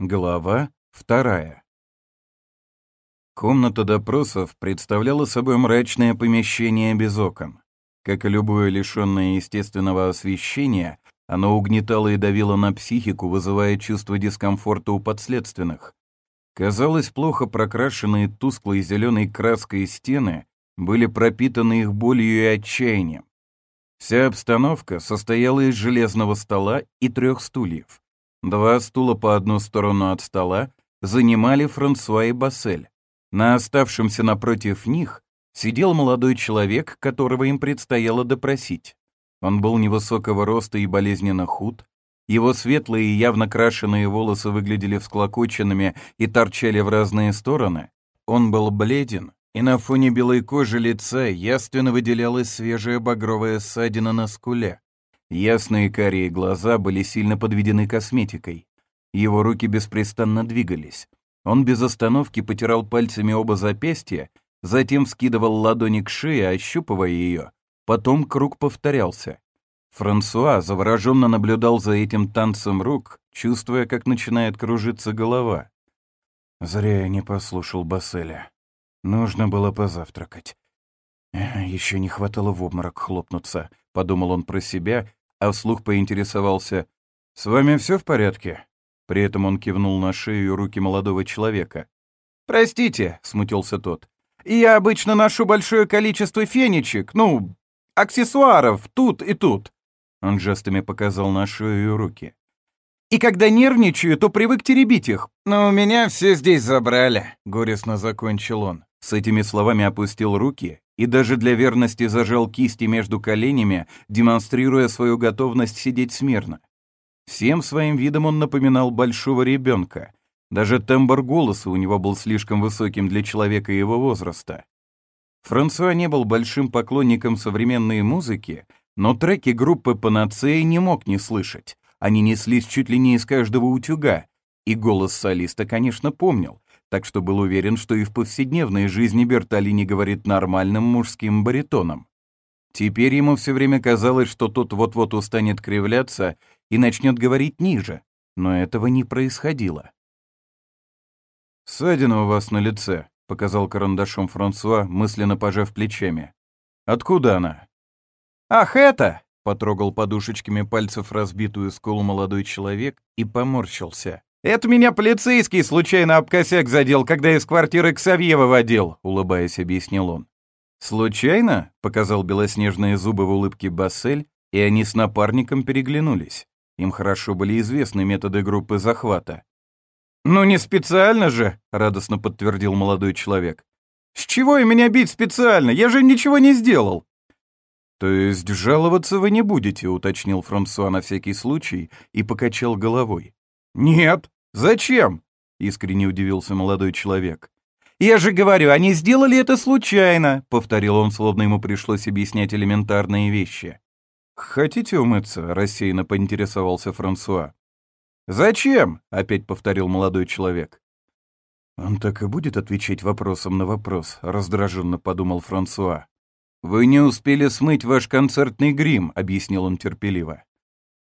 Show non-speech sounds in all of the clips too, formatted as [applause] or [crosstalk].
Глава вторая. Комната допросов представляла собой мрачное помещение без окон. Как и любое лишенное естественного освещения, оно угнетало и давило на психику, вызывая чувство дискомфорта у подследственных. Казалось, плохо прокрашенные тусклой зеленой краской стены были пропитаны их болью и отчаянием. Вся обстановка состояла из железного стола и трех стульев. Два стула по одну сторону от стола занимали Франсуа и Бассель. На оставшемся напротив них сидел молодой человек, которого им предстояло допросить. Он был невысокого роста и болезненно худ. Его светлые и явно крашеные волосы выглядели всклокоченными и торчали в разные стороны. Он был бледен, и на фоне белой кожи лица яственно выделялась свежая багровая ссадина на скуле. Ясные карие глаза были сильно подведены косметикой. Его руки беспрестанно двигались. Он без остановки потирал пальцами оба запястья, затем вскидывал ладони к шее, ощупывая ее. Потом круг повторялся. Франсуа завороженно наблюдал за этим танцем рук, чувствуя, как начинает кружиться голова. Зря я не послушал Басселя. Нужно было позавтракать. Еще не хватало в обморок хлопнуться, подумал он про себя, а вслух поинтересовался. «С вами все в порядке?» При этом он кивнул на шею руки молодого человека. «Простите», — смутился тот. «Я обычно ношу большое количество фенечек, ну, аксессуаров тут и тут». Он жестами показал на шею руки. «И когда нервничаю, то привык теребить их. Но у меня все здесь забрали», — горестно закончил он. С этими словами опустил руки и даже для верности зажал кисти между коленями, демонстрируя свою готовность сидеть смирно. Всем своим видом он напоминал большого ребенка. Даже тембр голоса у него был слишком высоким для человека его возраста. Франсуа не был большим поклонником современной музыки, но треки группы «Панацея» не мог не слышать. Они неслись чуть ли не из каждого утюга, и голос солиста, конечно, помнил, так что был уверен, что и в повседневной жизни Бертолини говорит нормальным мужским баритоном. Теперь ему все время казалось, что тот вот-вот устанет кривляться и начнет говорить ниже, но этого не происходило. «Ссадина у вас на лице», — показал карандашом Франсуа, мысленно пожав плечами. «Откуда она?» «Ах, это!» — потрогал подушечками пальцев разбитую скулу молодой человек и поморщился. «Это меня полицейский случайно об косяк задел, когда из квартиры к Савье выводил», — улыбаясь, объяснил он. «Случайно?» — показал белоснежные зубы в улыбке Бассель, и они с напарником переглянулись. Им хорошо были известны методы группы захвата. «Ну не специально же!» — радостно подтвердил молодой человек. «С чего и меня бить специально? Я же ничего не сделал!» «То есть жаловаться вы не будете?» — уточнил Франсуа на всякий случай и покачал головой. «Нет, «Зачем?» — искренне удивился молодой человек. «Я же говорю, они сделали это случайно», — повторил он, словно ему пришлось объяснять элементарные вещи. «Хотите умыться?» — рассеянно поинтересовался Франсуа. «Зачем?» — опять повторил молодой человек. «Он так и будет отвечать вопросом на вопрос», — раздраженно подумал Франсуа. «Вы не успели смыть ваш концертный грим», — объяснил он терпеливо.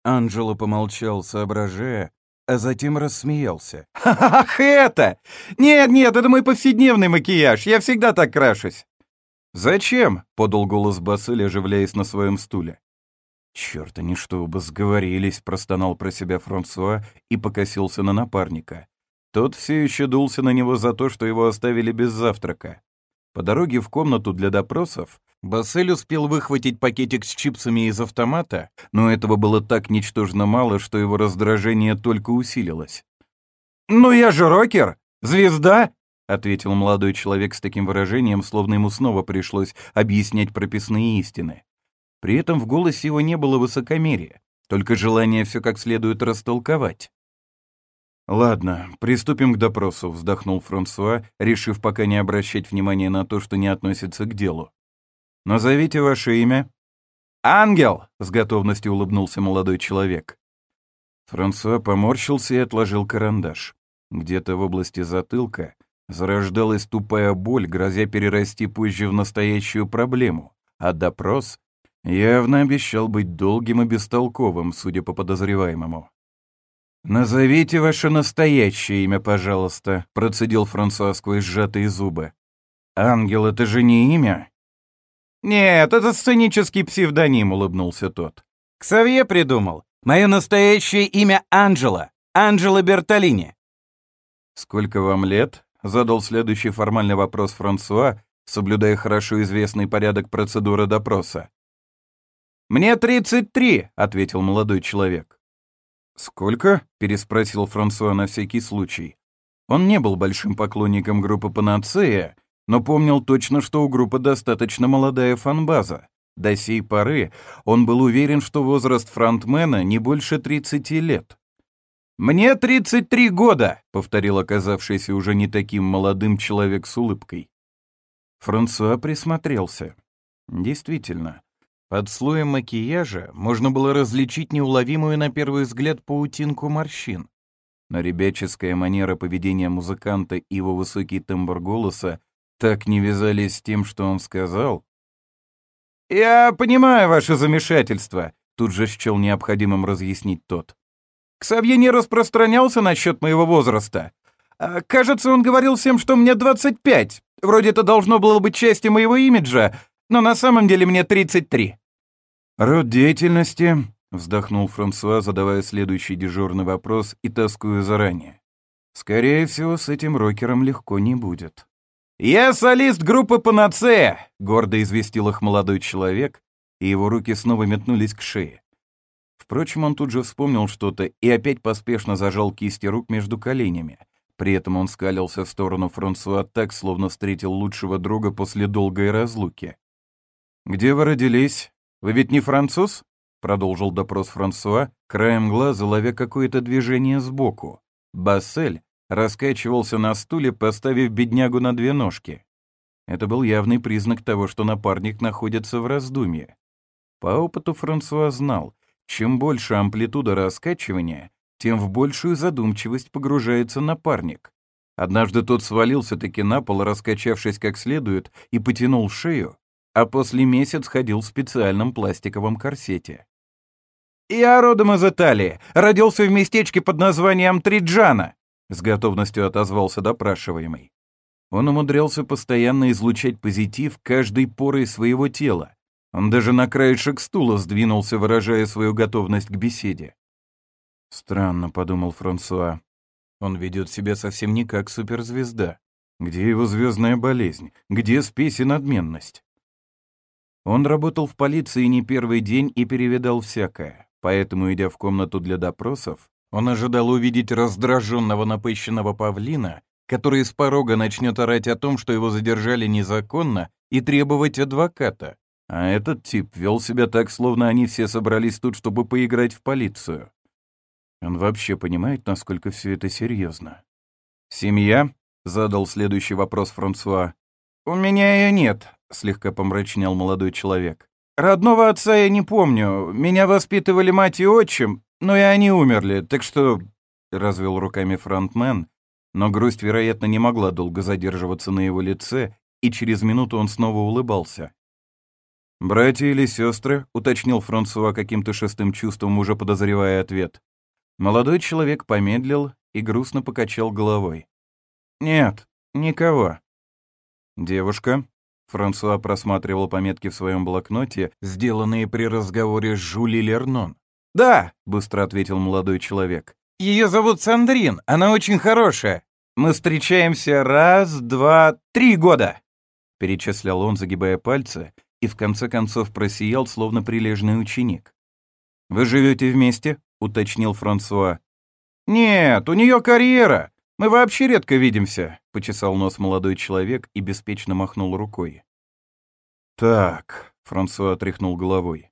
Анджело помолчал, соображая, а затем рассмеялся. [laughs] «Ах, это! Нет, нет, это мой повседневный макияж, я всегда так крашусь». «Зачем?» — подал голос Бассель, оживляясь на своем стуле. «Чёрт, они что, оба сговорились», — простонал про себя Франсуа и покосился на напарника. Тот все еще дулся на него за то, что его оставили без завтрака. По дороге в комнату для допросов Бассель успел выхватить пакетик с чипсами из автомата, но этого было так ничтожно мало, что его раздражение только усилилось. «Ну я же рокер! Звезда!» — ответил молодой человек с таким выражением, словно ему снова пришлось объяснять прописные истины. При этом в голосе его не было высокомерия, только желание все как следует растолковать. «Ладно, приступим к допросу», — вздохнул Франсуа, решив пока не обращать внимания на то, что не относится к делу. «Назовите ваше имя». «Ангел!» — с готовностью улыбнулся молодой человек. Франсуа поморщился и отложил карандаш. Где-то в области затылка зарождалась тупая боль, грозя перерасти позже в настоящую проблему, а допрос явно обещал быть долгим и бестолковым, судя по подозреваемому. «Назовите ваше настоящее имя, пожалуйста», — процедил Франсуа сквозь сжатые зубы. «Ангел — это же не имя?» «Нет, это сценический псевдоним», — улыбнулся тот. «Ксавье придумал. Мое настоящее имя Анджела. Анджела Бертолини». «Сколько вам лет?» — задал следующий формальный вопрос Франсуа, соблюдая хорошо известный порядок процедуры допроса. «Мне 33», — ответил молодой человек. «Сколько?» — переспросил Франсуа на всякий случай. Он не был большим поклонником группы «Панацея», но помнил точно, что у группы достаточно молодая фанбаза. До сей поры он был уверен, что возраст фронтмена не больше 30 лет. «Мне 33 года», — повторил оказавшийся уже не таким молодым человек с улыбкой. Франсуа присмотрелся. Действительно, под слоем макияжа можно было различить неуловимую на первый взгляд паутинку морщин. Но ребяческая манера поведения музыканта и его высокий тембр голоса так не вязались с тем, что он сказал. «Я понимаю ваше замешательство», — тут же счел необходимым разъяснить тот. «Ксавье не распространялся насчет моего возраста. А, кажется, он говорил всем, что мне 25. Вроде это должно было быть частью моего имиджа, но на самом деле мне 33». «Род деятельности», — вздохнул Франсуа, задавая следующий дежурный вопрос и тоскуя заранее. «Скорее всего, с этим рокером легко не будет». «Я солист группы «Панацея», — гордо известил их молодой человек, и его руки снова метнулись к шее. Впрочем, он тут же вспомнил что-то и опять поспешно зажал кисти рук между коленями. При этом он скалился в сторону Франсуа так, словно встретил лучшего друга после долгой разлуки. «Где вы родились? Вы ведь не француз?» — продолжил допрос Франсуа, краем глаза ловя какое-то движение сбоку. Бассель раскачивался на стуле, поставив беднягу на две ножки. Это был явный признак того, что напарник находится в раздумье. По опыту Франсуа знал, чем больше амплитуда раскачивания, тем в большую задумчивость погружается напарник. Однажды тот свалился-таки на пол, раскачавшись как следует, и потянул шею, а после месяц ходил в специальном пластиковом корсете. «Я родом из Италии, родился в местечке под названием Триджана», с готовностью отозвался допрашиваемый. Он умудрялся постоянно излучать позитив каждой порой своего тела. Он даже на краешек стула сдвинулся, выражая свою готовность к беседе. «Странно», — подумал Франсуа. «Он ведет себя совсем не как суперзвезда. Где его звездная болезнь? Где спесь и надменность?» Он работал в полиции не первый день и перевидал всякое, поэтому, идя в комнату для допросов, он ожидал увидеть раздраженного напыщенного павлина, который с порога начнет орать о том, что его задержали незаконно, и требовать адвоката. А этот тип вел себя так, словно они все собрались тут, чтобы поиграть в полицию. Он вообще понимает, насколько все это серьезно. «Семья?» — задал следующий вопрос Франсуа. «У меня ее нет», — слегка помрачнел молодой человек. «Родного отца я не помню. Меня воспитывали мать и отчим, но и они умерли, так что...» — развел руками фронтмен, но грусть, вероятно, не могла долго задерживаться на его лице, и через минуту он снова улыбался. «Братья или сестры?» — уточнил Франсуа каким-то шестым чувством, уже подозревая ответ. Молодой человек помедлил и грустно покачал головой. «Нет, никого». «Девушка?» Франсуа просматривал пометки в своем блокноте, сделанные при разговоре с Жюли Лернон. «Да», — быстро ответил молодой человек. «Ее зовут Сандрин, она очень хорошая. Мы встречаемся раз, два, три года», — перечислял он, загибая пальцы, и в конце концов просиял, словно прилежный ученик. «Вы живете вместе?» — уточнил Франсуа. «Нет, у нее карьера. Мы вообще редко видимся», — почесал нос молодой человек и беспечно махнул рукой. «Так», — Франсуа тряхнул головой.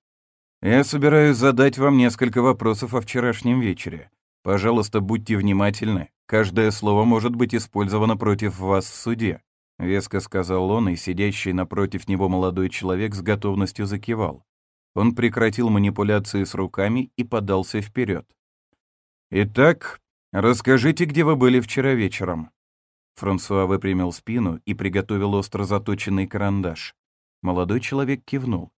Я собираюсь задать вам несколько вопросов о вчерашнем вечере. Пожалуйста, будьте внимательны. Каждое слово может быть использовано против вас в суде. Веско сказал он, и сидящий напротив него молодой человек с готовностью закивал. Он прекратил манипуляции с руками и подался вперед. «Итак, расскажите, где вы были вчера вечером?» Франсуа выпрямил спину и приготовил остро заточенный карандаш. Молодой человек кивнул.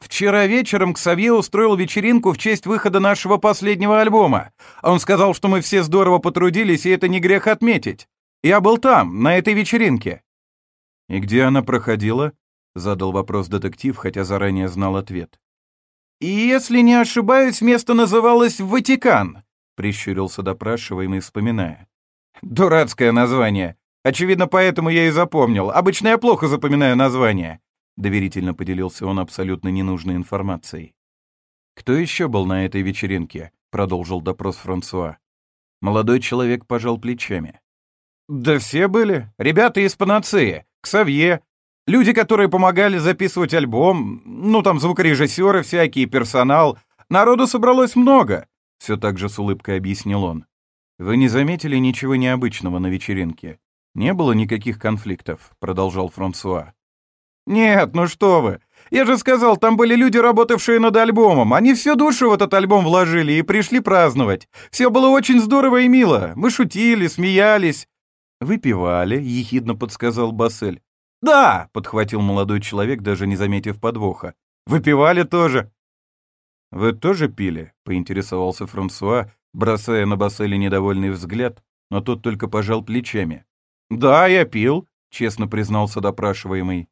Вчера вечером Ксавье устроил вечеринку в честь выхода нашего последнего альбома. Он сказал, что мы все здорово потрудились, и это не грех отметить. Я был там, на этой вечеринке». «И где она проходила?» — задал вопрос детектив, хотя заранее знал ответ. «И если не ошибаюсь, место называлось «Ватикан», — прищурился допрашиваемый, вспоминая. «Дурацкое название. Очевидно, поэтому я и запомнил. Обычно я плохо запоминаю названия», — доверительно поделился он абсолютно ненужной информацией. «Кто еще был на этой вечеринке?» — продолжил допрос Франсуа. Молодой человек пожал плечами. «Да все были. Ребята из панацеи. Ксавье. Люди, которые помогали записывать альбом. Ну, там звукорежиссеры всякие, персонал. Народу собралось много», — все так же с улыбкой объяснил он. «Вы не заметили ничего необычного на вечеринке? Не было никаких конфликтов», — продолжал Франсуа. «Нет, ну что вы. Я же сказал, там были люди, работавшие над альбомом. Они всю душу в этот альбом вложили и пришли праздновать. Все было очень здорово и мило. Мы шутили, смеялись. «Выпивали», — ехидно подсказал Бассель. «Да», — подхватил молодой человек, даже не заметив подвоха. «Выпивали тоже». «Вы тоже пили?» — поинтересовался Франсуа, бросая на Басселя недовольный взгляд, но тот только пожал плечами. «Да, я пил», — честно признался допрашиваемый.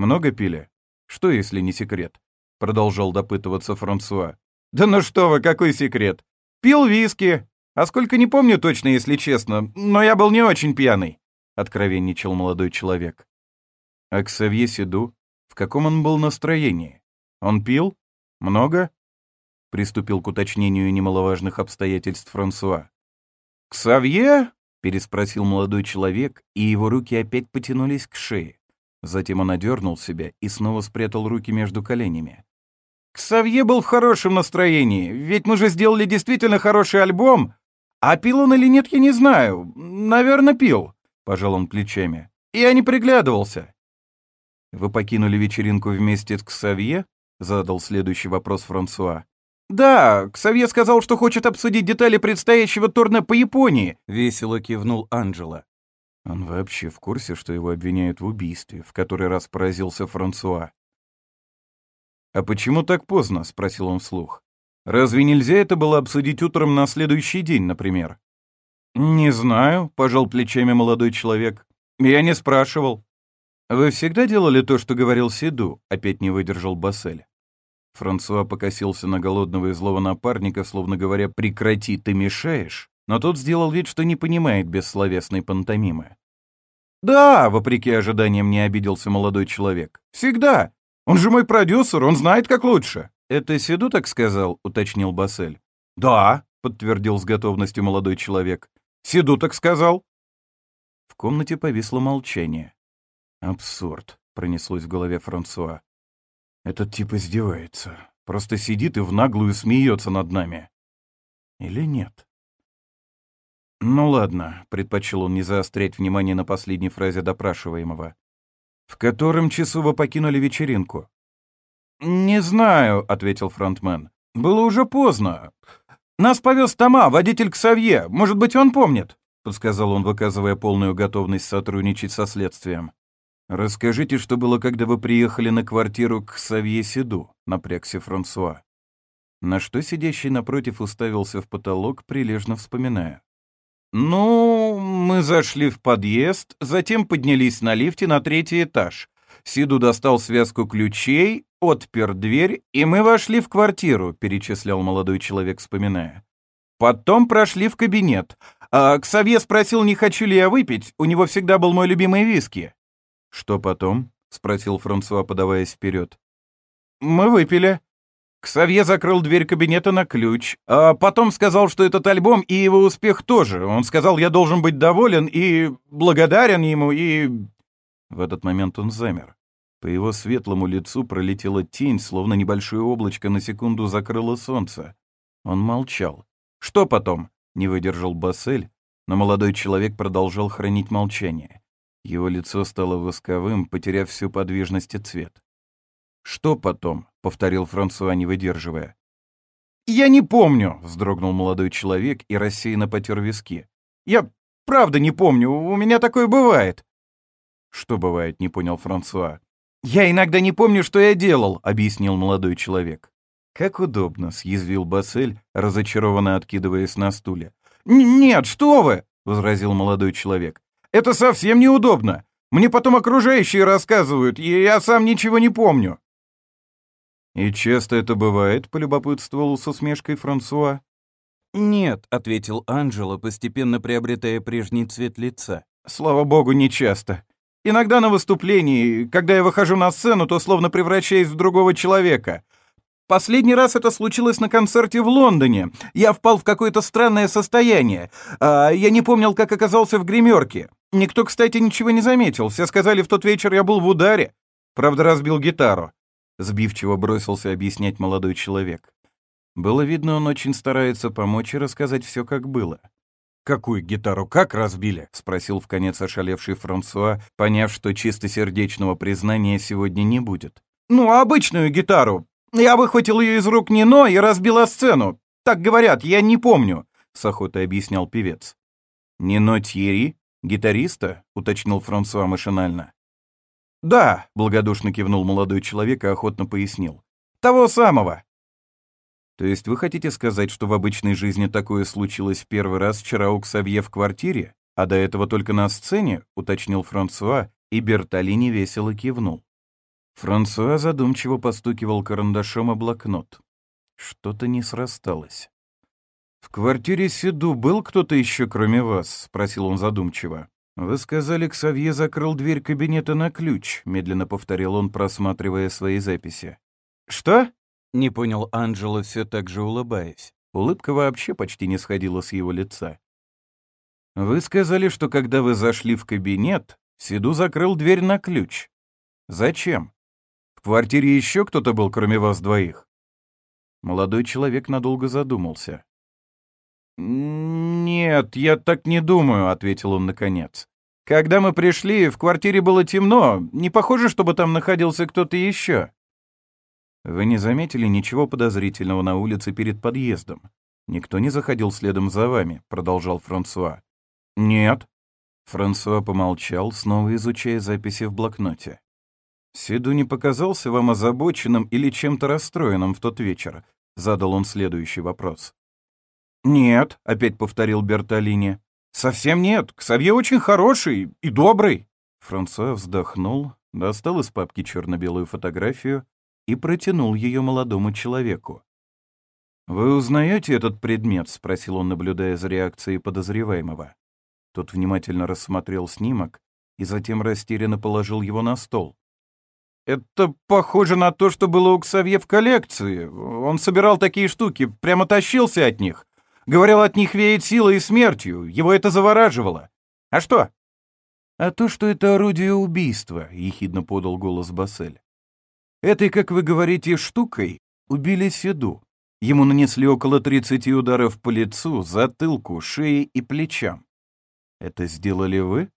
«Много пили? Что, если не секрет?» — продолжал допытываться Франсуа. «Да ну что вы, какой секрет? Пил виски, а сколько не помню точно, если честно, но я был не очень пьяный», — откровенничал молодой человек. А Ксавье Седу? В каком он был настроении? Он пил? Много? Приступил к уточнению немаловажных обстоятельств Франсуа. «Ксавье?» — переспросил молодой человек, и его руки опять потянулись к шее. Затем он одернул себя и снова спрятал руки между коленями. «Ксавье был в хорошем настроении, ведь мы же сделали действительно хороший альбом, а пил он или нет, я не знаю. Наверное, пил, пожал он плечами. Я не приглядывался. Вы покинули вечеринку вместе с Ксавье? Задал следующий вопрос Франсуа. «Да, Ксавье сказал, что хочет обсудить детали предстоящего турне по Японии», — весело кивнул Анджела. Он вообще в курсе, что его обвиняют в убийстве, в который раз поразился Франсуа. «А почему так поздно?» — спросил он вслух. Разве нельзя это было обсудить утром на следующий день, например? «Не знаю», — пожал плечами молодой человек. «Я не спрашивал». «Вы всегда делали то, что говорил Сиду?» — опять не выдержал Бассель. Франсуа покосился на голодного и злого напарника, словно говоря «прекрати, ты мешаешь», но тот сделал вид, что не понимает бессловесной пантомимы. «Да», — вопреки ожиданиям не обиделся молодой человек. «Всегда. Он же мой продюсер, он знает, как лучше». «Это Седу так сказал?» — уточнил Бассель. «Да», — подтвердил с готовностью молодой человек. «Седу так сказал». В комнате повисло молчание. «Абсурд», — пронеслось в голове Франсуа. «Этот тип издевается. Просто сидит и в наглую смеется над нами. Или нет?» «Ну ладно», — предпочел он не заострять внимание на последней фразе допрашиваемого. «В котором часу вы покинули вечеринку?» «Не знаю», — ответил фронтмен. «Было уже поздно. Нас повез Тома, водитель Ксавье. Может быть, он помнит?» — подсказал он, выказывая полную готовность сотрудничать со следствием. «Расскажите, что было, когда вы приехали на квартиру к Савье Седу», — напрягся Франсуа. На что сидящий напротив уставился в потолок, прилежно вспоминая. «Ну, мы зашли в подъезд, затем поднялись на лифте на третий этаж. Сиду достал связку ключей, отпер дверь, и мы вошли в квартиру», — перечислял молодой человек, вспоминая. «Потом прошли в кабинет. А Ксавье спросил, не хочу ли я выпить, у него всегда был мой любимый виски». «Что потом?» — спросил Франсуа, подаваясь вперед. «Мы выпили». Ксавье закрыл дверь кабинета на ключ, а потом сказал, что этот альбом и его успех тоже. Он сказал, я должен быть доволен и благодарен ему, и... В этот момент он замер. По его светлому лицу пролетела тень, словно небольшое облачко на секунду закрыло солнце. Он молчал. «Что потом?» — не выдержал Бассель, но молодой человек продолжал хранить молчание. Его лицо стало восковым, потеряв всю подвижность и цвет. «Что потом?» — повторил Франсуа, не выдерживая. «Я не помню», — вздрогнул молодой человек и рассеянно потер виски. «Я правда не помню, у меня такое бывает». «Что бывает?» — не понял Франсуа. «Я иногда не помню, что я делал», — объяснил молодой человек. «Как удобно», — съязвил Бассель, разочарованно откидываясь на стуле. «Нет, что вы!» — возразил молодой человек. «Это совсем неудобно. Мне потом окружающие рассказывают, и я сам ничего не помню». «И часто это бывает?» — полюбопытствовал с усмешкой Франсуа. «Нет», — ответил Анджело, постепенно приобретая прежний цвет лица. «Слава богу, не часто. Иногда на выступлении, когда я выхожу на сцену, то словно превращаюсь в другого человека. Последний раз это случилось на концерте в Лондоне. Я впал в какое-то странное состояние. А, я не помнил, как оказался в гримерке. Никто, кстати, ничего не заметил. Все сказали, в тот вечер я был в ударе. Правда, разбил гитару. Сбивчиво бросился объяснять молодой человек. Было видно, он очень старается помочь и рассказать все, как было. «Какую гитару как разбили?» — спросил в конец ошалевший Франсуа, поняв, что чистосердечного признания сегодня не будет. «Ну, обычную гитару. Я выхватил ее из рук Нино и разбил о сцену. Так говорят, я не помню», — с охотой объяснял певец. «Нино Тьерри? Гитариста?» — уточнил Франсуа машинально. «Да», — благодушно кивнул молодой человек и охотно пояснил. «Того самого. То есть вы хотите сказать, что в обычной жизни такое случилось первый раз вчера у Ксавье в квартире, а до этого только на сцене, уточнил Франсуа, и Бертолини весело кивнул. Франсуа задумчиво постукивал карандашом о блокнот. Что-то не срасталось. «В квартире Седу был кто-то еще, кроме вас?» — спросил он задумчиво. «Вы сказали, Ксавье закрыл дверь кабинета на ключ», — медленно повторил он, просматривая свои записи. «Что?» Не понял Анджело, все так же улыбаясь. Улыбка вообще почти не сходила с его лица. «Вы сказали, что когда вы зашли в кабинет, Сиду закрыл дверь на ключ. Зачем? В квартире еще кто-то был, кроме вас двоих?» Молодой человек надолго задумался. «Нет, я так не думаю», — ответил он наконец. «Когда мы пришли, в квартире было темно. Не похоже, чтобы там находился кто-то еще. Вы не заметили ничего подозрительного на улице перед подъездом? Никто не заходил следом за вами, продолжал Франсуа. Нет. Франсуа помолчал, снова изучая записи в блокноте. Сиду не показался вам озабоченным или чем-то расстроенным в тот вечер? Задал он следующий вопрос. «Нет», — опять повторил Бертолини. «Совсем нет. Ксавье очень хороший и добрый». Франсуа вздохнул, достал из папки черно-белую фотографию и протянул ее молодому человеку. «Вы узнаете этот предмет?» — спросил он, наблюдая за реакцией подозреваемого. Тот внимательно рассмотрел снимок и затем растерянно положил его на стол. «Это похоже на то, что было у Ксавье в коллекции. Он собирал такие штуки, прямо тащился от них. Говорил, от них веет силой и смертью. Его это завораживало. А что?» «А то, что это орудие убийства», — ехидно подал голос Бассель. Этой, как вы говорите, штукой убили Седу. Ему нанесли около 30 ударов по лицу, затылку, шее и плечам. Это сделали вы?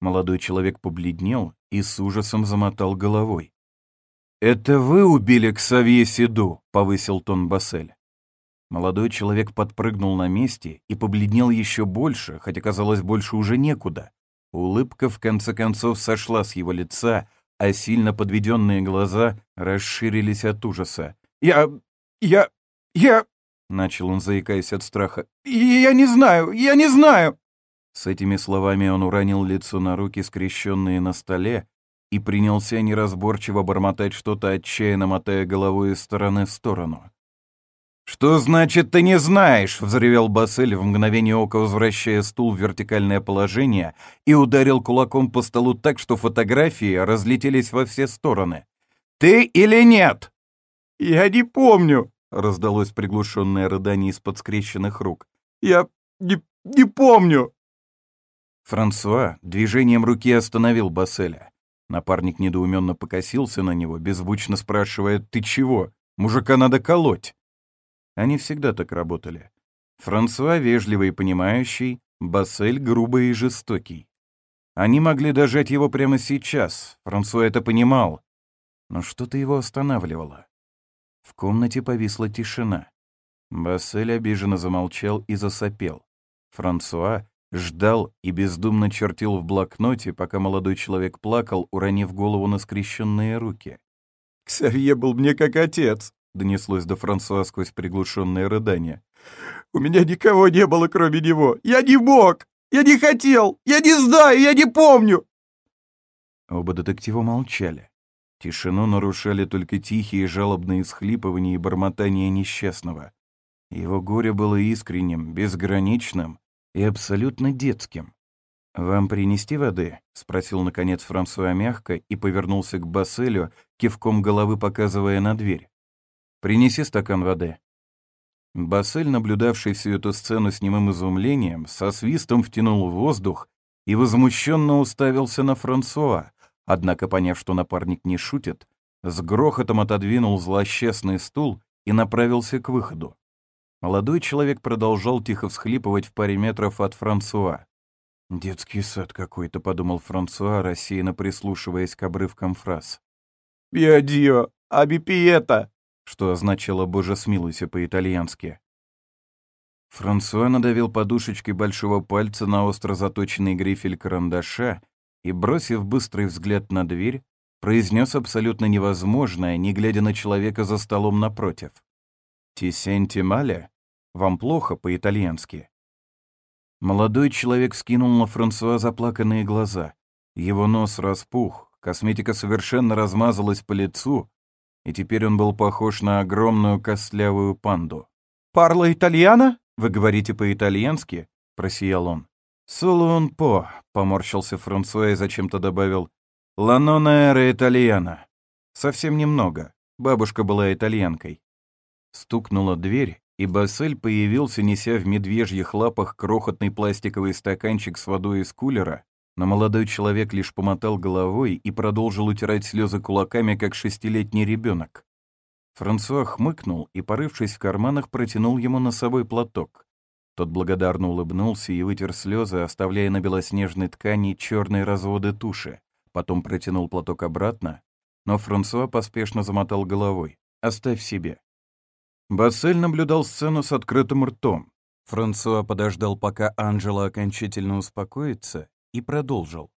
Молодой человек побледнел и с ужасом замотал головой. «Это вы убили Ксавье Седу», — повысил тон Бассель. Молодой человек подпрыгнул на месте и побледнел еще больше, хотя казалось больше уже некуда. Улыбка в конце концов сошла с его лица, а сильно подведенные глаза расширились от ужаса. «Я... я... я...» — начал он, заикаясь от страха. «Я не знаю! Я не знаю!» С этими словами он уронил лицо на руки, скрещенные на столе, и принялся неразборчиво бормотать что-то, отчаянно мотая головой из стороны в сторону. «Что значит, ты не знаешь?» — взревел Бассель в мгновение ока, возвращая стул в вертикальное положение и ударил кулаком по столу так, что фотографии разлетелись во все стороны. «Ты или нет?» «Я не помню», — раздалось приглушенное рыдание из-под скрещенных рук. «Я не, не помню». Франсуа движением руки остановил Басселя. Напарник недоуменно покосился на него, беззвучно спрашивая «Ты чего? Мужика надо колоть». Они всегда так работали. Франсуа вежливый и понимающий, Бассель грубый и жестокий. Они могли дожать его прямо сейчас, Франсуа это понимал. Но что-то его останавливало. В комнате повисла тишина. Бассель обиженно замолчал и засопел. Франсуа ждал и бездумно чертил в блокноте, пока молодой человек плакал, уронив голову на скрещенные руки. «Ксавье был мне как отец», — донеслось до Франсуа сквозь приглушенное рыдание. «У меня никого не было, кроме него. Я не мог! Я не хотел! Я не знаю! Я не помню!» Оба детектива молчали. Тишину нарушали только тихие жалобные схлипывания и бормотания несчастного. Его горе было искренним, безграничным и абсолютно детским. «Вам принести воды?» — спросил, наконец, Франсуа мягко и повернулся к Басселю, кивком головы показывая на дверь. «Принеси стакан воды». Бассель, наблюдавший всю эту сцену с немым изумлением, со свистом втянул воздух и возмущенно уставился на Франсуа, однако, поняв, что напарник не шутит, с грохотом отодвинул злосчастный стул и направился к выходу. Молодой человек продолжал тихо всхлипывать в паре метров от Франсуа. «Детский сад какой-то», — подумал Франсуа, рассеянно прислушиваясь к обрывкам фраз. «Биодио! Абипиета!» Что означало «Боже, смилуйся» по-итальянски. Франсуа надавил подушечкой большого пальца на остро заточенный грифель карандаша и, бросив быстрый взгляд на дверь, произнес абсолютно невозможное, не глядя на человека за столом напротив. «Тисенти маля?» Вам плохо по-итальянски?» Молодой человек скинул на Франсуа заплаканные глаза. Его нос распух, косметика совершенно размазалась по лицу, и теперь он был похож на огромную костлявую панду. «Парло итальяно? Вы говорите по-итальянски?» — просиял он. «Соло он по», — поморщился Франсуа и зачем-то добавил. «Ланона эра итальяна». Совсем немного. Бабушка была итальянкой. Стукнула дверь, и Бассель появился, неся в медвежьих лапах крохотный пластиковый стаканчик с водой из кулера, но молодой человек лишь помотал головой и продолжил утирать слезы кулаками, как шестилетний ребенок. Франсуа хмыкнул и, порывшись в карманах, протянул ему носовой платок. Тот благодарно улыбнулся и вытер слезы, оставляя на белоснежной ткани черные разводы туши. Потом протянул платок обратно, но Франсуа поспешно замотал головой. «Оставь себе. Бассель наблюдал сцену с открытым ртом. Франсуа подождал, пока Анжела окончательно успокоится, и продолжил.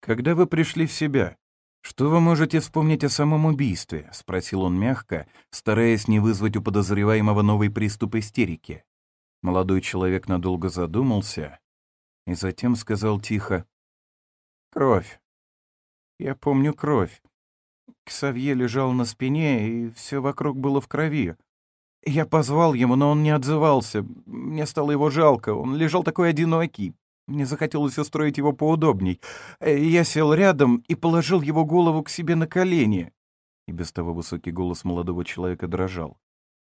«Когда вы пришли в себя, что вы можете вспомнить о самом убийстве?» — спросил он мягко, стараясь не вызвать у подозреваемого новый приступ истерики. Молодой человек надолго задумался и затем сказал тихо. «Кровь. Я помню кровь. Ксавье лежал на спине, и все вокруг было в крови. Я позвал ему, но он не отзывался. Мне стало его жалко. Он лежал такой одинокий. Мне захотелось устроить его поудобней. Э, я сел рядом и положил его голову к себе на колени. И без того высокий голос молодого человека дрожал.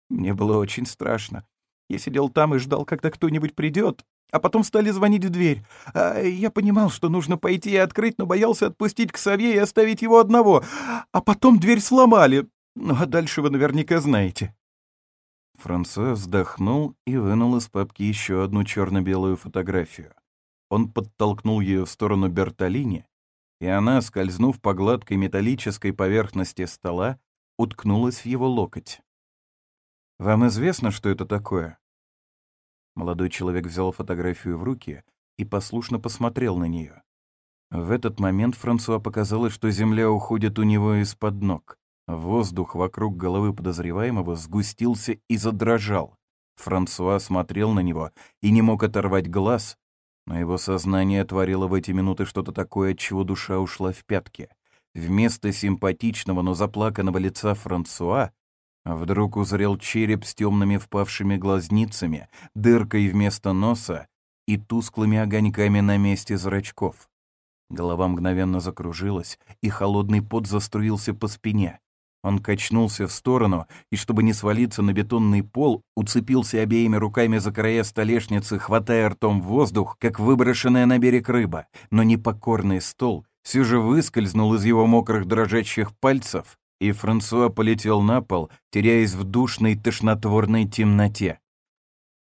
Мне было очень страшно. Я сидел там и ждал, когда кто-нибудь придет, а потом стали звонить в дверь. А я понимал, что нужно пойти и открыть, но боялся отпустить к сове и оставить его одного. А потом дверь сломали. Ну а дальше вы наверняка знаете. Франсуа вздохнул и вынул из папки еще одну черно-белую фотографию. Он подтолкнул ее в сторону Бертолини, и она, скользнув по гладкой металлической поверхности стола, уткнулась в его локоть. «Вам известно, что это такое?» Молодой человек взял фотографию в руки и послушно посмотрел на нее. В этот момент Франсуа показалось, что земля уходит у него из-под ног. Воздух вокруг головы подозреваемого сгустился и задрожал. Франсуа смотрел на него и не мог оторвать глаз, но его сознание творило в эти минуты что-то такое, от чего душа ушла в пятки. Вместо симпатичного, но заплаканного лица Франсуа вдруг узрел череп с темными впавшими глазницами, дыркой вместо носа и тусклыми огоньками на месте зрачков. Голова мгновенно закружилась, и холодный пот заструился по спине. Он качнулся в сторону и, чтобы не свалиться на бетонный пол, уцепился обеими руками за края столешницы, хватая ртом воздух, как выброшенная на берег рыба. Но непокорный стол все же выскользнул из его мокрых дрожащих пальцев, и Франсуа полетел на пол, теряясь в душной тошнотворной темноте.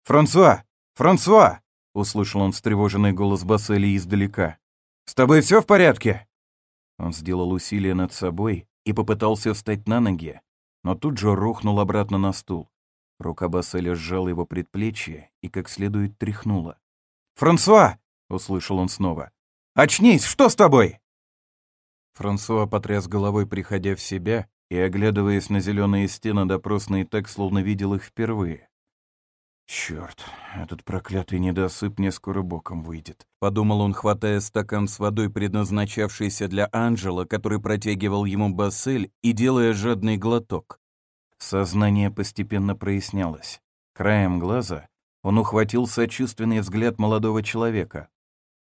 «Франсуа! Франсуа!» — услышал он встревоженный голос Бассели издалека. «С тобой все в порядке?» Он сделал усилие над собой, и попытался встать на ноги, но тут же рухнул обратно на стул. Рука Басселя сжала его предплечье и как следует тряхнула. «Франсуа! — услышал он снова. «Очнись! Что с тобой?» Франсуа потряс головой, приходя в себя, и, оглядываясь на зеленые стены допросной, так, словно видел их впервые. «Черт, этот проклятый недосып мне скоро боком выйдет», — подумал он, хватая стакан с водой, предназначавшийся для Анджела, который протягивал ему бассель, и делая жадный глоток. Сознание постепенно прояснялось. Краем глаза он ухватил сочувственный взгляд молодого человека.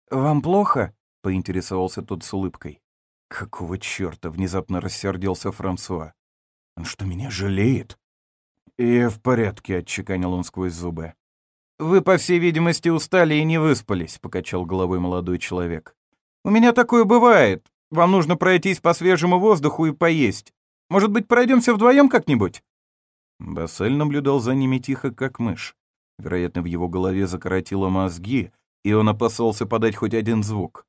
«Вам плохо?» — поинтересовался тот с улыбкой. «Какого черта?» — внезапно рассердился Франсуа. «Он что, меня жалеет?» «Я в порядке», — отчеканил он сквозь зубы. «Вы, по всей видимости, устали и не выспались», — покачал головой молодой человек. «У меня такое бывает. Вам нужно пройтись по свежему воздуху и поесть. Может быть, пройдемся вдвоем как-нибудь?» Бассель наблюдал за ними тихо, как мышь. Вероятно, в его голове закоротило мозги, и он опасался подать хоть один звук.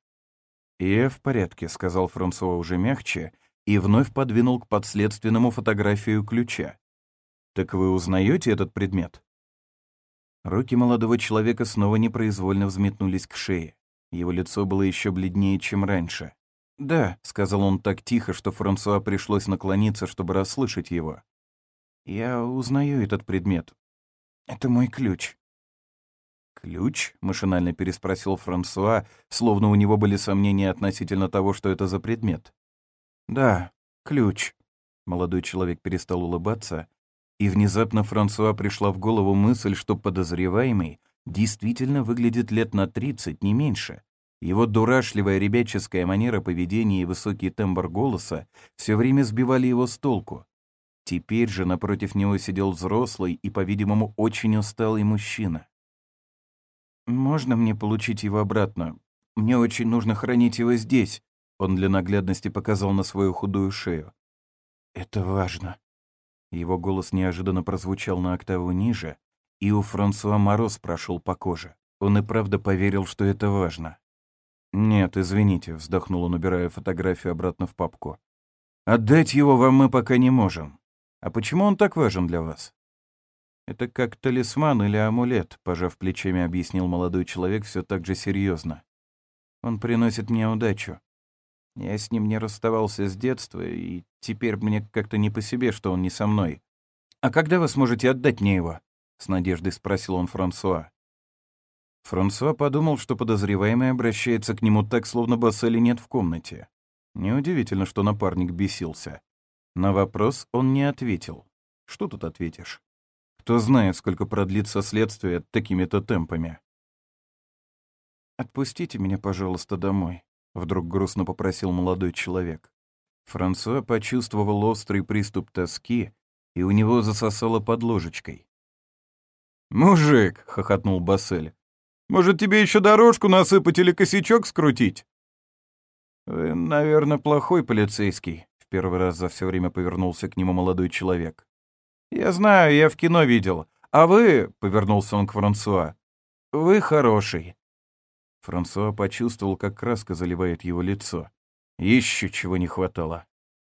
«Я в порядке», — сказал Франсуа уже мягче, и вновь подвинул к подследственному фотографию ключа. «Так вы узнаете этот предмет?» Руки молодого человека снова непроизвольно взметнулись к шее. Его лицо было еще бледнее, чем раньше. «Да», — сказал он так тихо, что Франсуа пришлось наклониться, чтобы расслышать его. «Я узнаю этот предмет. Это мой ключ». «Ключ?» — машинально переспросил Франсуа, словно у него были сомнения относительно того, что это за предмет. «Да, ключ». Молодой человек перестал улыбаться и внезапно Франсуа пришла в голову мысль, что подозреваемый действительно выглядит лет на 30, не меньше. Его дурашливая ребяческая манера поведения и высокий тембр голоса все время сбивали его с толку. Теперь же напротив него сидел взрослый и, по-видимому, очень усталый мужчина. «Можно мне получить его обратно? Мне очень нужно хранить его здесь», — он для наглядности показал на свою худую шею. «Это важно», его голос неожиданно прозвучал на октаву ниже, и у Франсуа мороз прошел по коже. Он и правда поверил, что это важно. «Нет, извините», — вздохнул он, убирая фотографию обратно в папку. «Отдать его вам мы пока не можем. А почему он так важен для вас?» «Это как талисман или амулет», — пожав плечами, объяснил молодой человек все так же серьезно. «Он приносит мне удачу. Я с ним не расставался с детства, и теперь мне как-то не по себе, что он не со мной. «А когда вы сможете отдать мне его?» — с надеждой спросил он Франсуа. Франсуа подумал, что подозреваемый обращается к нему так, словно Бассели нет в комнате. Неудивительно, что напарник бесился. На вопрос он не ответил. Что тут ответишь? Кто знает, сколько продлится следствие такими-то темпами. «Отпустите меня, пожалуйста, домой», Вдруг грустно попросил молодой человек. Франсуа почувствовал острый приступ тоски, и у него засосало под ложечкой. «Мужик!» — хохотнул Бассель. «Может, тебе еще дорожку насыпать или косячок скрутить?» «Вы, наверное, плохой полицейский», — в первый раз за все время повернулся к нему молодой человек. «Я знаю, я в кино видел. А вы...» — повернулся он к Франсуа. «Вы хороший. Франсуа почувствовал, как краска заливает его лицо. Еще чего не хватало.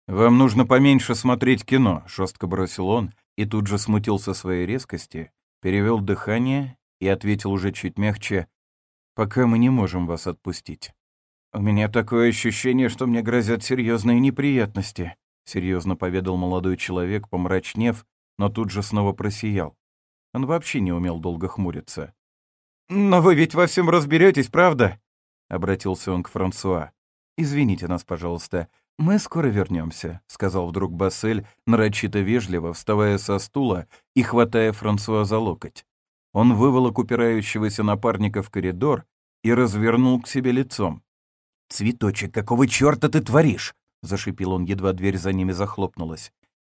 «Вам нужно поменьше смотреть кино», — жестко бросил он, и тут же смутился своей резкости, перевел дыхание и ответил уже чуть мягче, «Пока мы не можем вас отпустить». «У меня такое ощущение, что мне грозят серьезные неприятности», — серьезно поведал молодой человек, помрачнев, но тут же снова просиял. Он вообще не умел долго хмуриться. «Но вы ведь во всем разберетесь, правда?» — обратился он к Франсуа. «Извините нас, пожалуйста. Мы скоро вернемся, сказал вдруг Бассель, нарочито вежливо, вставая со стула и хватая Франсуа за локоть. Он выволок упирающегося напарника в коридор и развернул к себе лицом. «Цветочек, какого черта ты творишь?» — зашипел он, едва дверь за ними захлопнулась.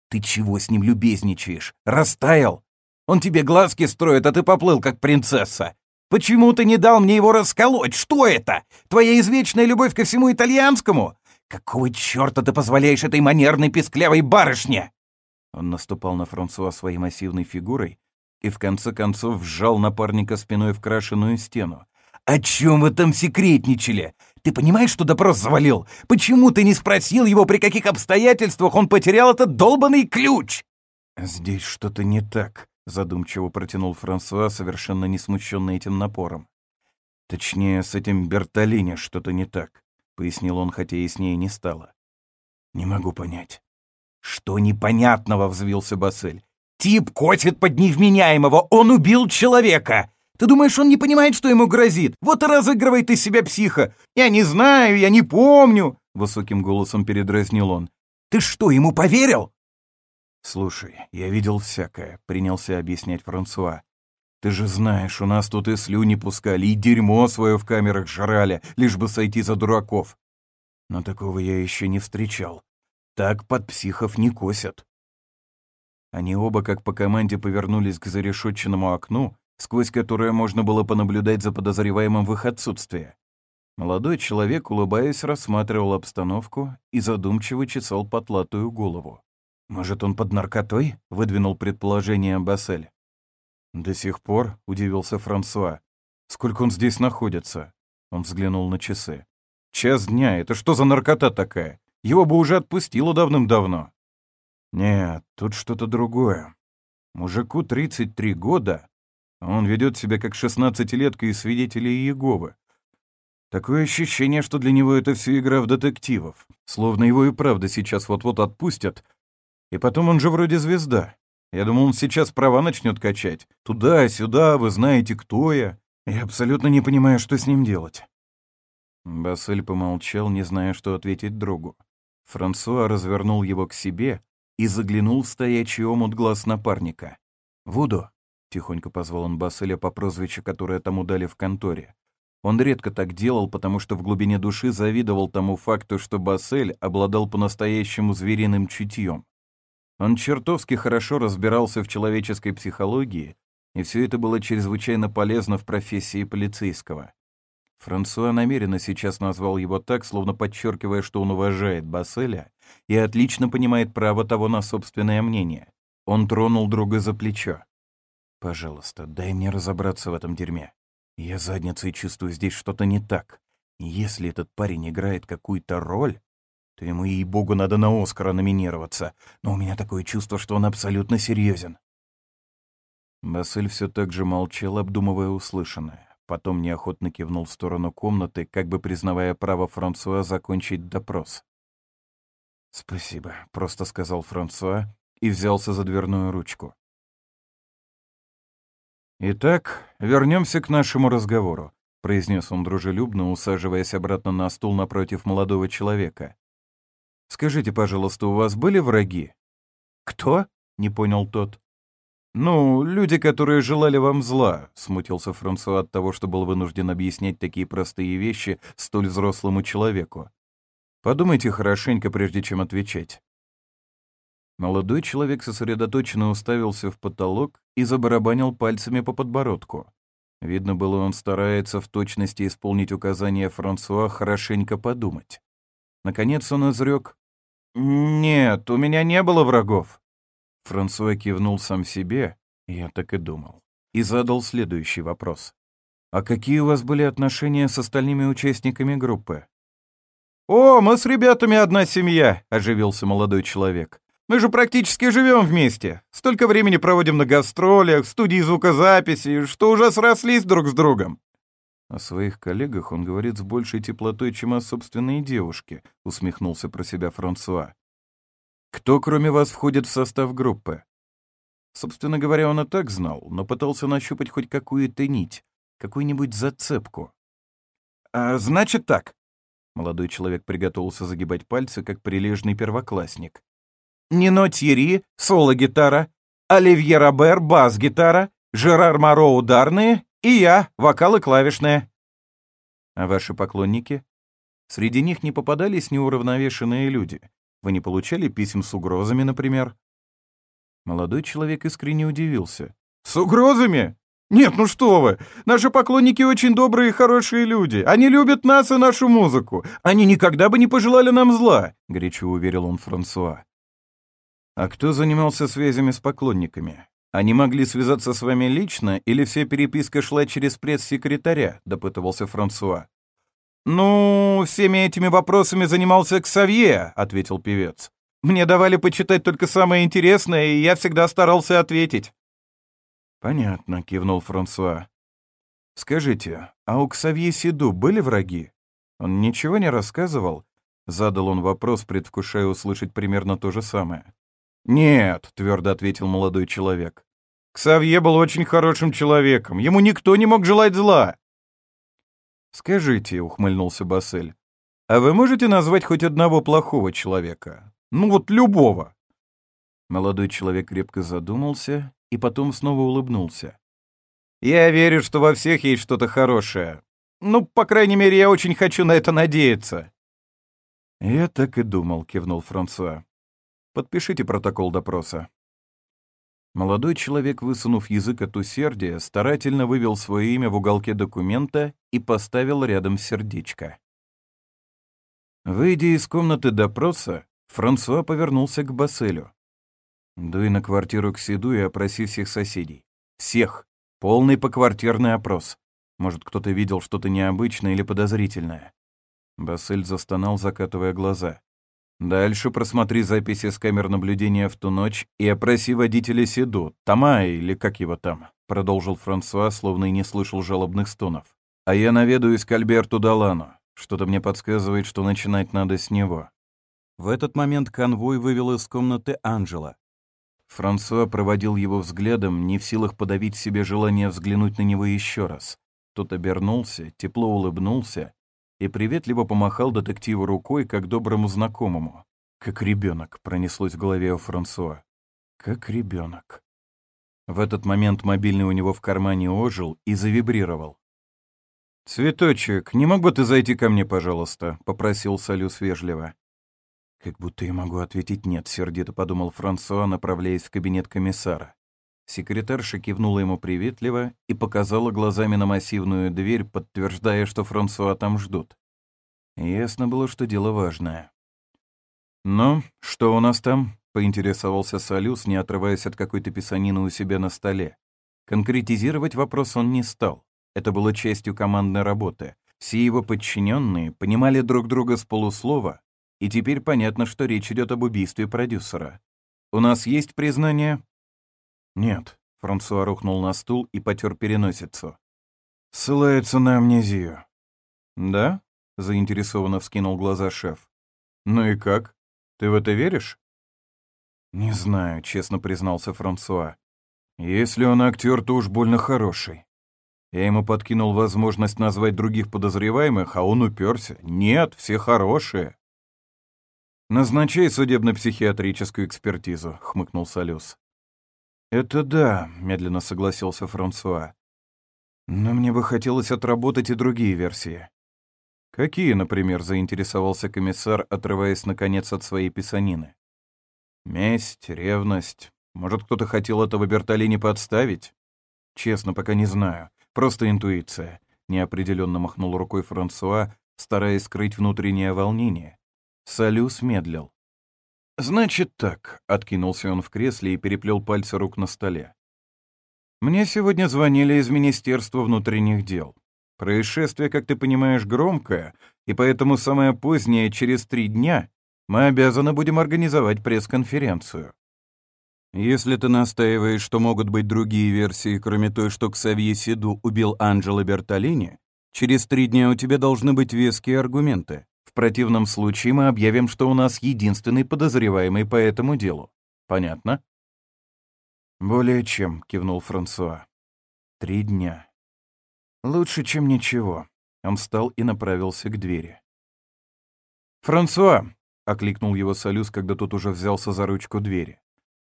«Ты чего с ним любезничаешь? Растаял? Он тебе глазки строит, а ты поплыл, как принцесса. Почему ты не дал мне его расколоть? Что это? Твоя извечная любовь ко всему итальянскому? Какого черта ты позволяешь этой манерной песклявой барышне?» Он наступал на Франсуа своей массивной фигурой и в конце концов вжал напарника спиной в крашеную стену. «О чем вы там секретничали? Ты понимаешь, что допрос завалил? Почему ты не спросил его, при каких обстоятельствах он потерял этот долбанный ключ?» «Здесь что-то не так», — задумчиво протянул Франсуа, совершенно не смущенный этим напором. Точнее, с этим Бертолини что-то не так, пояснил он, хотя и с ней не стало. Не могу понять. Что непонятного, взвился Бассель. Тип косит под невменяемого, он убил человека. Ты думаешь, он не понимает, что ему грозит? Вот и разыгрывает из себя психа. Я не знаю, я не помню, высоким голосом передразнил он. Ты что, ему поверил? Слушай, я видел всякое, принялся объяснять Франсуа. Ты же знаешь, у нас тут и слюни пускали, и дерьмо свое в камерах жрали, лишь бы сойти за дураков. Но такого я еще не встречал. Так под психов не косят. Они оба, как по команде, повернулись к зарешетченному окну, сквозь которое можно было понаблюдать за подозреваемым в их отсутствие. Молодой человек, улыбаясь, рассматривал обстановку и задумчиво чесал потлатую голову. «Может, он под наркотой?» — выдвинул предположение Бассель. «До сих пор?» — удивился Франсуа. «Сколько он здесь находится?» Он взглянул на часы. «Час дня. Это что за наркота такая? Его бы уже отпустило давным-давно». «Нет, тут что-то другое. Мужику 33 года, а он ведет себя как шестнадцатилетка из свидетелей Иеговы. Такое ощущение, что для него это все игра в детективов. Словно его и правда сейчас вот-вот отпустят. И потом он же вроде звезда. Я думал, он сейчас права начнет качать. Туда-сюда, вы знаете, кто я. Я абсолютно не понимаю, что с ним делать». Бассель помолчал, не зная, что ответить другу. Франсуа развернул его к себе и заглянул в стоячий омут глаз напарника. «Вуду!» — тихонько позвал он Басселя по прозвищу, которое тому дали в конторе. Он редко так делал, потому что в глубине души завидовал тому факту, что Бассель обладал по-настоящему звериным чутьем. Он чертовски хорошо разбирался в человеческой психологии, и все это было чрезвычайно полезно в профессии полицейского. Франсуа намеренно сейчас назвал его так, словно подчеркивая, что он уважает Басселя и отлично понимает право того на собственное мнение. Он тронул друга за плечо. «Пожалуйста, дай мне разобраться в этом дерьме. Я задницей чувствую здесь что-то не так. Если этот парень играет какую-то роль, то ему, ей-богу, надо на Оскара номинироваться, но у меня такое чувство, что он абсолютно серьезен. Бассель все так же молчал, обдумывая услышанное. Потом неохотно кивнул в сторону комнаты, как бы признавая право Франсуа закончить допрос. «Спасибо», — просто сказал Франсуа и взялся за дверную ручку. «Итак, вернемся к нашему разговору», — произнес он дружелюбно, усаживаясь обратно на стул напротив молодого человека. Скажите, пожалуйста, у вас были враги?» «Кто?» — не понял тот. «Ну, люди, которые желали вам зла», — смутился Франсуа от того, что был вынужден объяснять такие простые вещи столь взрослому человеку. «Подумайте хорошенько, прежде чем отвечать». Молодой человек сосредоточенно уставился в потолок и забарабанил пальцами по подбородку. Видно было, он старается в точности исполнить указания Франсуа хорошенько подумать. Наконец он изрек. «Нет, у меня не было врагов». Франсуа кивнул сам себе, я так и думал, и задал следующий вопрос. «А какие у вас были отношения с остальными участниками группы?» «О, мы с ребятами одна семья», — оживился молодой человек. «Мы же практически живем вместе. Столько времени проводим на гастролях, в студии звукозаписи, что уже срослись друг с другом. О своих коллегах он говорит с большей теплотой, чем о собственной девушке, усмехнулся про себя Франсуа. Кто, кроме вас, входит в состав группы? Собственно говоря, он и так знал, но пытался нащупать хоть какую-то нить, какую-нибудь зацепку. «А, «Значит так». Молодой человек приготовился загибать пальцы, как прилежный первоклассник. «Нино Тьерри, соло-гитара, Оливье Робер, бас-гитара, Жерар Моро, ударные и я, вокал и клавишные. А ваши поклонники? Среди них не попадались неуравновешенные люди. Вы не получали писем с угрозами, например? Молодой человек искренне удивился. «С угрозами? Нет, ну что вы! Наши поклонники очень добрые и хорошие люди. Они любят нас и нашу музыку. Они никогда бы не пожелали нам зла», — горячо уверил он Франсуа. «А кто занимался связями с поклонниками? Они могли связаться с вами лично, или вся переписка шла через пресс-секретаря?» — допытывался Франсуа. «Ну, всеми этими вопросами занимался Ксавье», — ответил певец. «Мне давали почитать только самое интересное, и я всегда старался ответить». «Понятно», — кивнул Франсуа. Скажите, а у Ксавье Сиду были враги? Он ничего не рассказывал? Задал он вопрос, предвкушая услышать примерно то же самое. «Нет», — твердо ответил молодой человек. «Ксавье был очень хорошим человеком. Ему никто не мог желать зла». «Скажите», — ухмыльнулся Бассель, «а вы можете назвать хоть одного плохого человека? Ну вот любого». Молодой человек крепко задумался и потом снова улыбнулся. «Я верю, что во всех есть что-то хорошее. Ну, по крайней мере, я очень хочу на это надеяться». «Я так и думал», — кивнул Франсуа. «Подпишите протокол допроса». Молодой человек, высунув язык от усердия, старательно вывел свое имя в уголке документа и поставил рядом сердечко. Выйдя из комнаты допроса, Франсуа повернулся к Басселю. «Дуй на квартиру к Сиду и опроси всех соседей. Всех. Полный поквартирный опрос. Может, кто-то видел что-то необычное или подозрительное». Бассель застонал, закатывая глаза. «Дальше просмотри записи с камер наблюдения в ту ночь и опроси водителя Сиду, Тома или как его там», — продолжил Франсуа, словно и не слышал жалобных стонов. «А я наведаюсь к Альберту Далану. Что-то мне подсказывает, что начинать надо с него». В этот момент конвой вывел из комнаты Анжела. Франсуа проводил его взглядом, не в силах подавить себе желание взглянуть на него еще раз. Тот обернулся, тепло улыбнулся и приветливо помахал детективу рукой, как доброму знакомому. «Как ребенок», — пронеслось в голове у Франсуа. «Как ребенок». В этот момент мобильный у него в кармане ожил и завибрировал. «Цветочек, не мог бы ты зайти ко мне, пожалуйста?» — попросил Салюс вежливо. «Как будто я могу ответить «нет», — сердито подумал Франсуа, направляясь в кабинет комиссара. Секретарша кивнула ему приветливо и показала глазами на массивную дверь, подтверждая, что Франсуа там ждут. Ясно было, что дело важное. «Ну, что у нас там?» — поинтересовался Салюс, не отрываясь от какой-то писанины у себя на столе. Конкретизировать вопрос он не стал. Это было частью командной работы. Все его подчиненные понимали друг друга с полуслова, и теперь понятно, что речь идет об убийстве продюсера. «У нас есть признание?» «Нет», — Франсуа рухнул на стул и потер переносицу. «Ссылается на амнезию». «Да?» — заинтересованно вскинул глаза шеф. «Ну и как? Ты в это веришь?» «Не знаю», — честно признался Франсуа. «Если он актер, то уж больно хороший. Я ему подкинул возможность назвать других подозреваемых, а он уперся. Нет, все хорошие. «Назначай судебно-психиатрическую экспертизу», — хмыкнул Салюс. «Это да», — медленно согласился Франсуа. «Но мне бы хотелось отработать и другие версии». «Какие, например?» — заинтересовался комиссар, отрываясь, наконец, от своей писанины. «Месть, ревность. Может, кто-то хотел этого Бертолини подставить?» «Честно, пока не знаю. Просто интуиция», — неопределенно махнул рукой Франсуа, стараясь скрыть внутреннее волнение. Салюс медлил. «Значит так», — откинулся он в кресле и переплел пальцы рук на столе. «Мне сегодня звонили из Министерства внутренних дел. Происшествие, как ты понимаешь, громкое, и поэтому самое позднее, через три дня, мы обязаны будем организовать пресс-конференцию. Если ты настаиваешь, что могут быть другие версии, кроме той, что Ксавье Сиду убил Анджело Бертолини, через три дня у тебя должны быть веские аргументы. В противном случае мы объявим, что у нас единственный подозреваемый по этому делу. Понятно? «Более чем», — кивнул Франсуа. «Три дня. Лучше, чем ничего». Он встал и направился к двери. «Франсуа!» — окликнул его Солюс, когда тот уже взялся за ручку двери.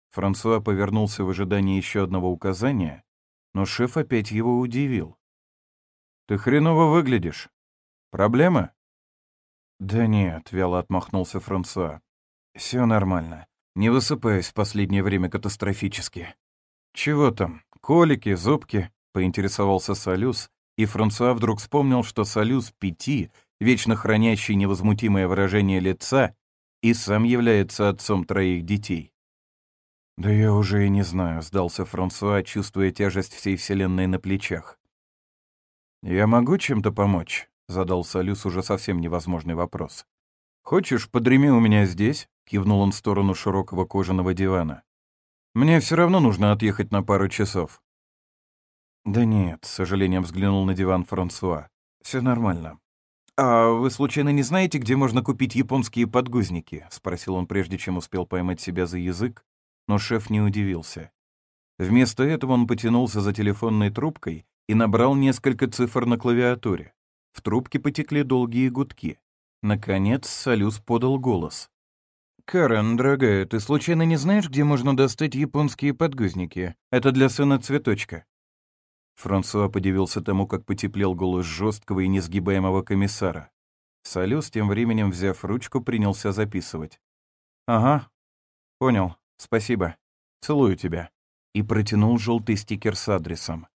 Франсуа повернулся в ожидании еще одного указания, но шеф опять его удивил. «Ты хреново выглядишь. Проблема?» «Да нет», — вяло отмахнулся Франсуа. Все нормально. Не высыпаюсь в последнее время катастрофически». «Чего там? Колики, зубки?» — поинтересовался Салюс, и Франсуа вдруг вспомнил, что Салюс Пяти, вечно хранящий невозмутимое выражение лица, и сам является отцом троих детей. «Да я уже и не знаю», — сдался Франсуа, чувствуя тяжесть всей вселенной на плечах. «Я могу чем-то помочь?» — задал Салюс уже совсем невозможный вопрос. «Хочешь, подреми у меня здесь?» — кивнул он в сторону широкого кожаного дивана. «Мне все равно нужно отъехать на пару часов». «Да нет», — с сожалением взглянул на диван Франсуа. Все нормально». «А вы случайно не знаете, где можно купить японские подгузники?» — спросил он, прежде чем успел поймать себя за язык, но шеф не удивился. Вместо этого он потянулся за телефонной трубкой и набрал несколько цифр на клавиатуре. В трубке потекли долгие гудки. Наконец Салюс подал голос. «Карен, дорогая, ты случайно не знаешь, где можно достать японские подгузники? Это для сына цветочка». Франсуа подивился тому, как потеплел голос жесткого и несгибаемого комиссара. Салюс, тем временем, взяв ручку, принялся записывать. «Ага, понял, спасибо. Целую тебя». И протянул желтый стикер с адресом.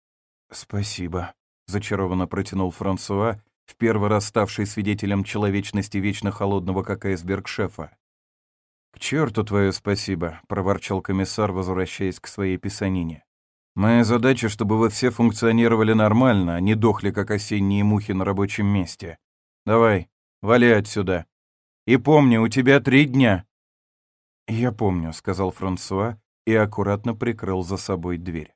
«Спасибо», — зачарованно протянул Франсуа, в первый раз ставший свидетелем человечности вечно холодного, как айсберг шефа. «К черту твое спасибо», — проворчал комиссар, возвращаясь к своей писанине. Моя задача, чтобы вы все функционировали нормально, а не дохли, как осенние мухи на рабочем месте. Давай, вали отсюда. И помни, у тебя три дня». «Я помню», — сказал Франсуа и аккуратно прикрыл за собой дверь.